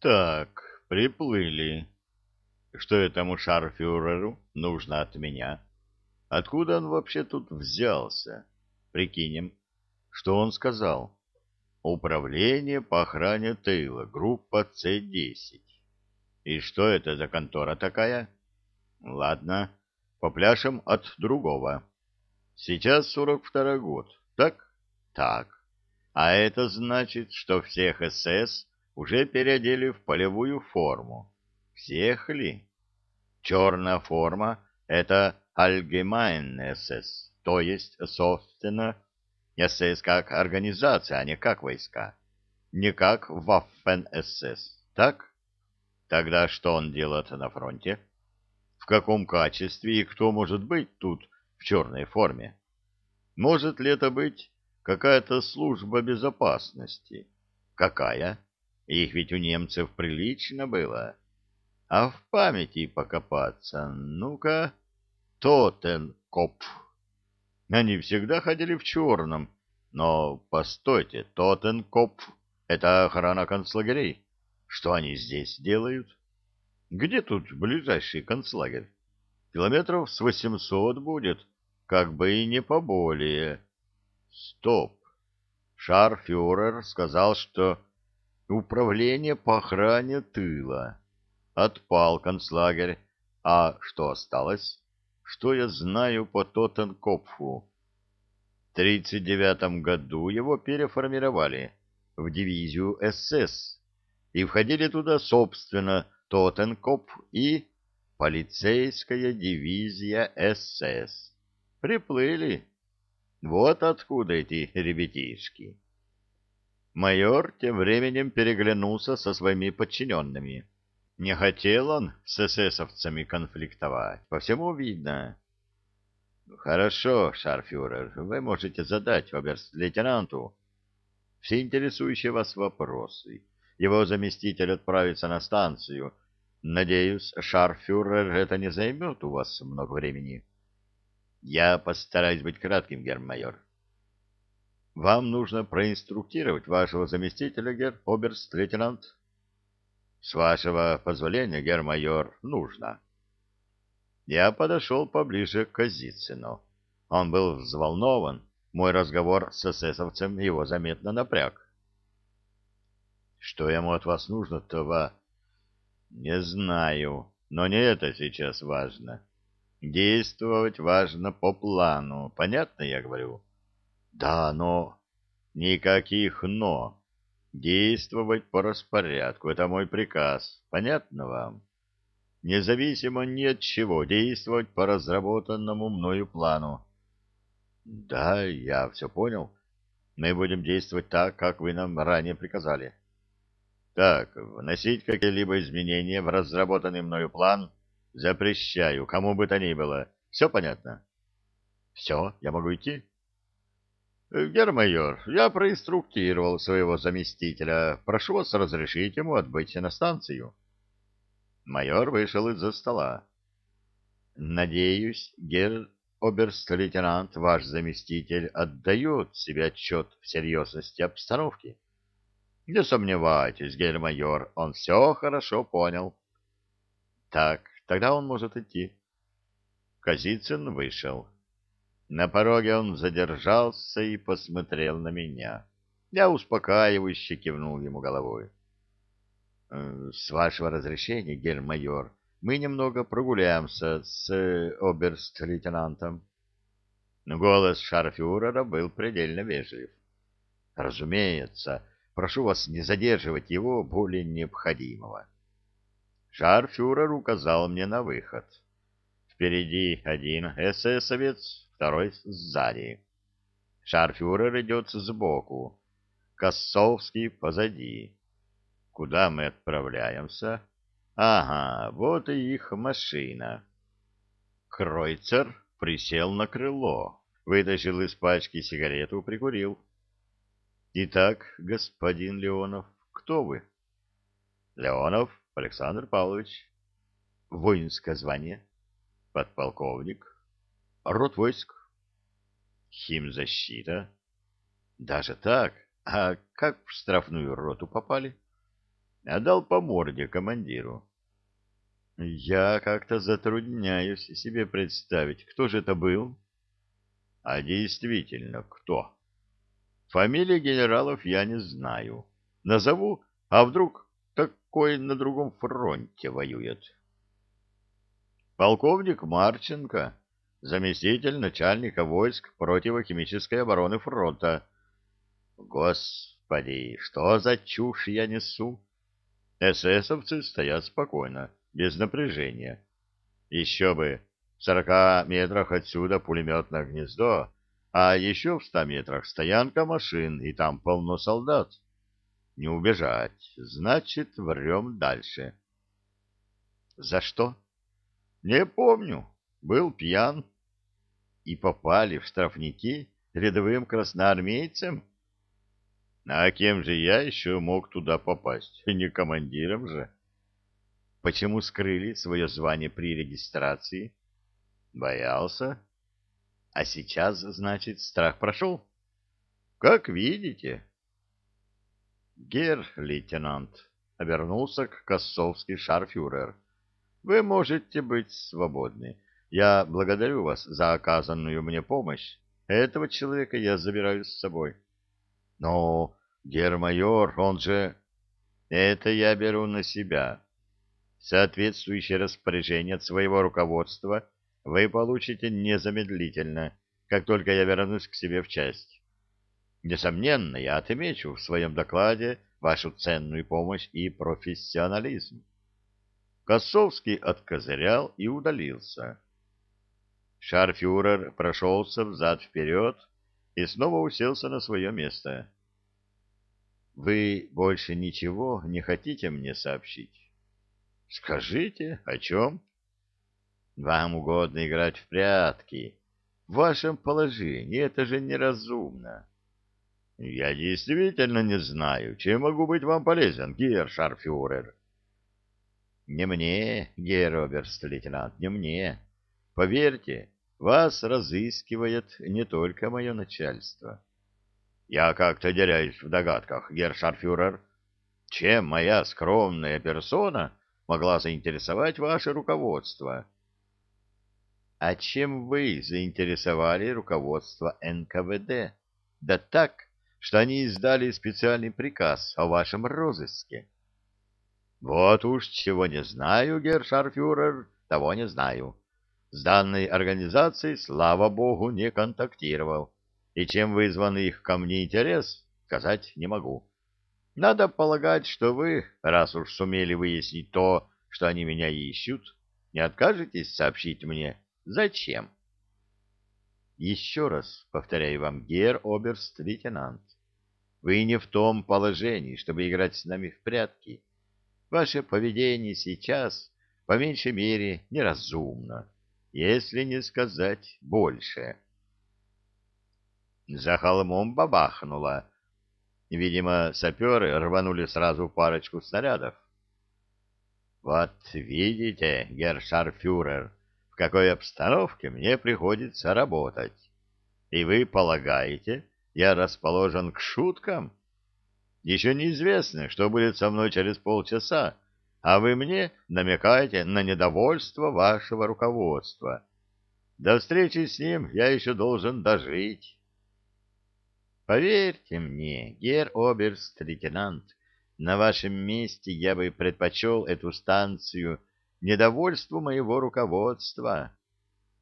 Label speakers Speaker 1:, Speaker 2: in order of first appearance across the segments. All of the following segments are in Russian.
Speaker 1: Так, приплыли. Что этому шарфюреру нужно от меня? Откуда он вообще тут взялся? Прикинем, что он сказал. Управление по охране тыла, группа С-10. И что это за контора такая? Ладно, попляшем от другого. Сейчас сорок второй год, так? Так. А это значит, что всех СС уже переодели в полевую форму. Всех ли? Черная форма — это Allgemeine СС, то есть, собственно, СС как организация, а не как войска. Не как Waffen-СС, так? Тогда что он делает на фронте? В каком качестве и кто может быть тут в черной форме? Может ли это быть какая-то служба безопасности? Какая? Их ведь у немцев прилично было. А в памяти покопаться, ну-ка, Тоттенкопф. Они всегда ходили в черном, но, постойте, Тоттенкопф — это охрана концлагерей. Что они здесь делают? Где тут ближайший концлагерь? Километров с восемьсот будет, как бы и не поболее. Стоп. Шарфюрер сказал, что управление по охране тыла. Отпал концлагерь. А что осталось? Что я знаю по Тоттенкопфу? В 1939 году его переформировали в дивизию СС, и входили туда, собственно, Тоттенкопф и полицейская дивизия СС. Приплыли. Вот откуда эти ребятишки. Майор тем временем переглянулся со своими подчиненными. Не хотел он с эсэсовцами конфликтовать, по всему видно. Хорошо, шарфюрер, вы можете задать оберст-лейтенанту все интересующие вас вопросы. Его заместитель отправится на станцию. Надеюсь, шарфюрер, это не займет у вас много времени. Я постараюсь быть кратким, гермайор. Вам нужно проинструктировать вашего заместителя, гер оберст-лейтенант. С вашего позволения, гермайор, нужно. Я подошел поближе к Казицыну. Он был взволнован. Мой разговор с эсэсовцем его заметно напряг. Что ему от вас нужно-то, ва? Не знаю, но не это сейчас важно. Действовать важно по плану. Понятно, я говорю? Да, но... Никаких «но». Действовать по распорядку. Это мой приказ. Понятно вам? Независимо ни от чего, действовать по разработанному мною плану. Да, я все понял. Мы будем действовать так, как вы нам ранее приказали. Так, вносить какие-либо изменения в разработанный мною план запрещаю, кому бы то ни было. Все понятно? Все, я могу идти? Гермайор, я проинструктировал своего заместителя. Прошу вас разрешить ему отбыть на станцию. Майор вышел из-за стола. Надеюсь, гер оберст-лейтенант, ваш заместитель, отдает себе отчет в серьезности обстановки. Не сомневайтесь, гермайор, он все хорошо понял. Так, тогда он может идти. Казицын вышел. На пороге он задержался и посмотрел на меня. Я успокаивающе кивнул ему головой. «Э, — С вашего разрешения, гермайор, мы немного прогуляемся с э, оберст-лейтенантом. Голос шарфюрера был предельно вежлив. — Разумеется, прошу вас не задерживать его более необходимого. Шарфюрер указал мне на выход. Впереди один эсэсовец, второй сзади. Шарфюрер идет сбоку, Косовский позади. Куда мы отправляемся? Ага, вот и их машина. Кройцер присел на крыло, вытащил из пачки сигарету, прикурил. Итак, господин Леонов, кто вы? Леонов Александр Павлович. Воинское звание. Подполковник. Род войск. Химзащита. Даже так? А как в штрафную роту попали? а дал по морде командиру. Я как-то затрудняюсь себе представить, кто же это был. А действительно, кто? Фамилии генералов я не знаю. Назову, а вдруг такой на другом фронте воюет. Полковник Марченко, заместитель начальника войск противохимической обороны фронта. Господи, что за чушь я несу? Эсэсовцы стоят спокойно, без напряжения. Еще бы, в сорока метрах отсюда пулеметное гнездо, а еще в ста метрах стоянка машин, и там полно солдат. Не убежать, значит, врем дальше. За что? Не помню. Был пьян. И попали в штрафники рядовым красноармейцам? А кем же я еще мог туда попасть? Не командиром же. Почему скрыли свое звание при регистрации? Боялся. А сейчас, значит, страх прошел? Как видите. Гер, лейтенант, обернулся к Косовский шарфюрер. Вы можете быть свободны. Я благодарю вас за оказанную мне помощь. Этого человека я забираю с собой. Но, гермайор, он же... Это я беру на себя. Соответствующее распоряжение от своего руководства вы получите незамедлительно, как только я вернусь к себе в часть. Несомненно, я отмечу в своем докладе вашу ценную помощь и профессионализм. Косовский откозырял и удалился. Шарфюрер прошелся взад-вперед и снова уселся на свое место. — Вы больше ничего не хотите мне сообщить? — Скажите, о чем? — Вам угодно играть в прятки. В вашем положении это же неразумно. Я действительно не знаю, чем могу быть вам полезен, гер Шарфюрер. Не мне, гер оберст-лейтенант, не мне. Поверьте, вас разыскивает не только мое начальство. Я как-то теряюсь в догадках, гер Шарфюрер. Чем моя скромная персона могла заинтересовать ваше руководство? А чем вы заинтересовали руководство НКВД? Да так, что они издали специальный приказ о вашем розыске. Вот уж чего не знаю, гершарфюрер, того не знаю. С данной организацией, слава богу, не контактировал. И чем вызван их ко мне интерес, сказать не могу. Надо полагать, что вы, раз уж сумели выяснить то, что они меня ищут, не откажетесь сообщить мне, зачем. Еще раз повторяю вам, гер оберст-лейтенант, вы не в том положении, чтобы играть с нами в прятки. Ваше поведение сейчас, по меньшей мере, неразумно, если не сказать больше. За холмом бабахнуло. Видимо, саперы рванули сразу парочку снарядов. Вот видите, гершарфюрер, какой обстановке мне приходится работать. И вы полагаете, я расположен к шуткам? Еще неизвестно, что будет со мной через полчаса, а вы мне намекаете на недовольство вашего руководства. До встречи с ним я еще должен дожить. Поверьте мне, гер оберст-лейтенант, на вашем месте я бы предпочел эту станцию недовольству моего руководства.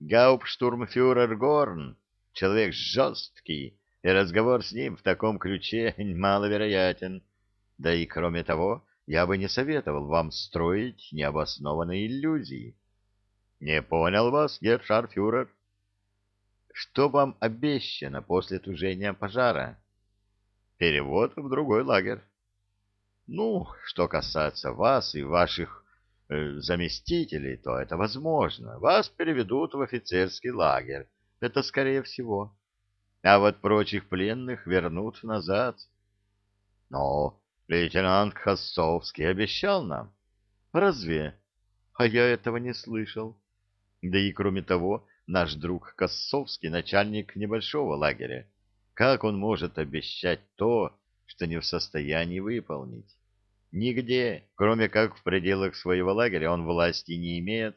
Speaker 1: Гауптштурмфюрер Горн — человек жесткий, и разговор с ним в таком ключе маловероятен. Да и кроме того, я бы не советовал вам строить необоснованные иллюзии. Не понял вас, гершарфюрер? Что вам обещано после тужения пожара? Перевод в другой лагерь. Ну, что касается вас и ваших Э, заместителей, то это возможно. Вас переведут в офицерский лагерь. Это скорее всего. А вот прочих пленных вернут назад. Но лейтенант Хасовский обещал нам. Разве? А я этого не слышал. Да и кроме того, наш друг Косовский начальник небольшого лагеря. Как он может обещать то, что не в состоянии выполнить? Нигде, кроме как в пределах своего лагеря, он власти не имеет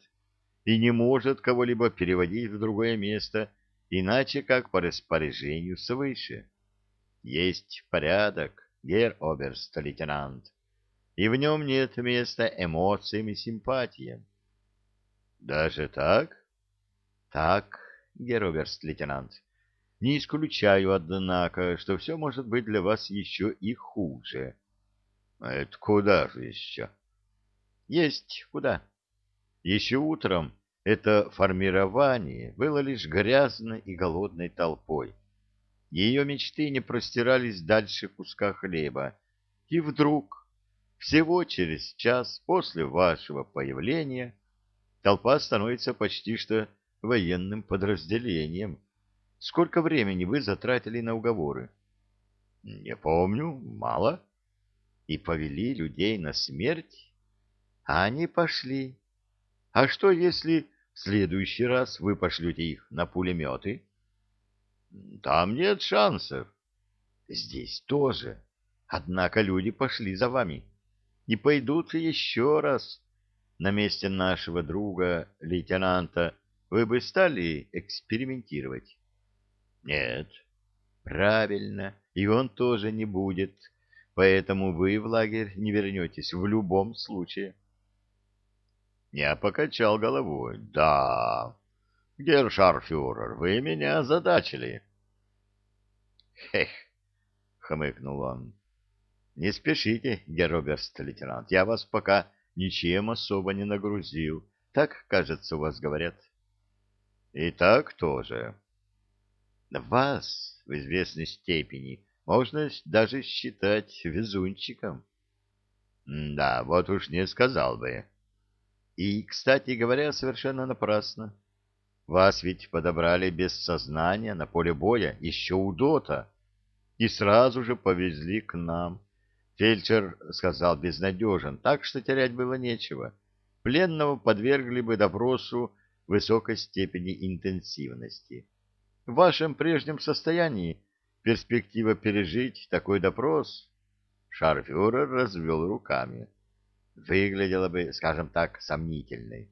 Speaker 1: и не может кого-либо переводить в другое место, иначе как по распоряжению свыше. Есть порядок, гер оберст-лейтенант, и в нем нет места эмоциям и симпатиям. Даже так? Так, гер оберст-лейтенант. Не исключаю, однако, что все может быть для вас еще и хуже. Это куда же еще? Есть куда. Еще утром это формирование было лишь грязной и голодной толпой. Ее мечты не простирались дальше куска хлеба. И вдруг, всего через час после вашего появления, толпа становится почти что военным подразделением. Сколько времени вы затратили на уговоры? Не помню, мало. И повели людей на смерть? А они пошли. А что, если следующий раз вы пошлете их на пулеметы? Там нет шансов. Здесь тоже. Однако люди пошли за вами. И пойдут еще раз. На месте нашего друга, лейтенанта, вы бы стали экспериментировать? Нет. Правильно. И он тоже не будет. Поэтому вы в лагерь не вернетесь в любом случае. Я покачал головой. Да, гершарфюрер, вы меня озадачили. Хех, хмыкнул он. Не спешите, героберст-лейтенант, я вас пока ничем особо не нагрузил. Так, кажется, у вас говорят. И так тоже. Вас в известной степени можно даже считать везунчиком. Да, вот уж не сказал бы. И, кстати говоря, совершенно напрасно. Вас ведь подобрали без сознания на поле боя еще у Дота и сразу же повезли к нам. Фельдшер сказал безнадежен, так что терять было нечего. Пленного подвергли бы допросу высокой степени интенсивности. В вашем прежнем состоянии перспектива пережить такой допрос... Шарфюрер развел руками выглядела бы, скажем так, сомнительной.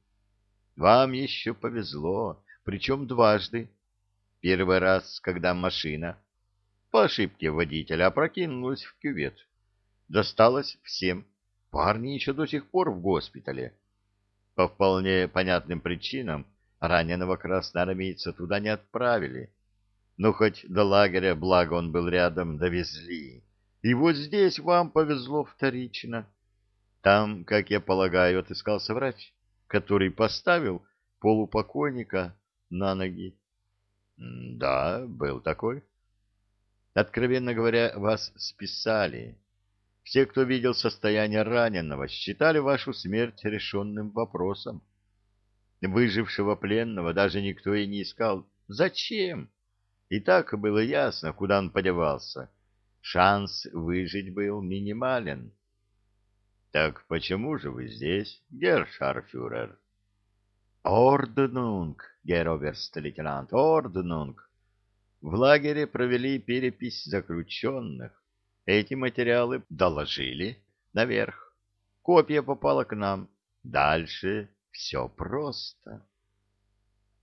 Speaker 1: Вам еще повезло, причем дважды. Первый раз, когда машина по ошибке водителя опрокинулась в кювет. Досталось всем. Парни еще до сих пор в госпитале. По вполне понятным причинам раненого красноармейца туда не отправили. Но хоть до лагеря, благо он был рядом, довезли. И вот здесь вам повезло вторично. Там, как я полагаю, отыскался врач, который поставил полупокойника на ноги. — Да, был такой. Откровенно говоря, вас списали. Все, кто видел состояние раненого, считали вашу смерть решенным вопросом. Выжившего пленного даже никто и не искал. Зачем? И так было ясно, куда он подевался. Шанс выжить был минимален. Так почему же вы здесь, гершарфюрер? Орднунг, героберст-лейтенант, орднунг. В лагере провели перепись заключенных. Эти материалы доложили наверх. Копия попала к нам. Дальше все просто.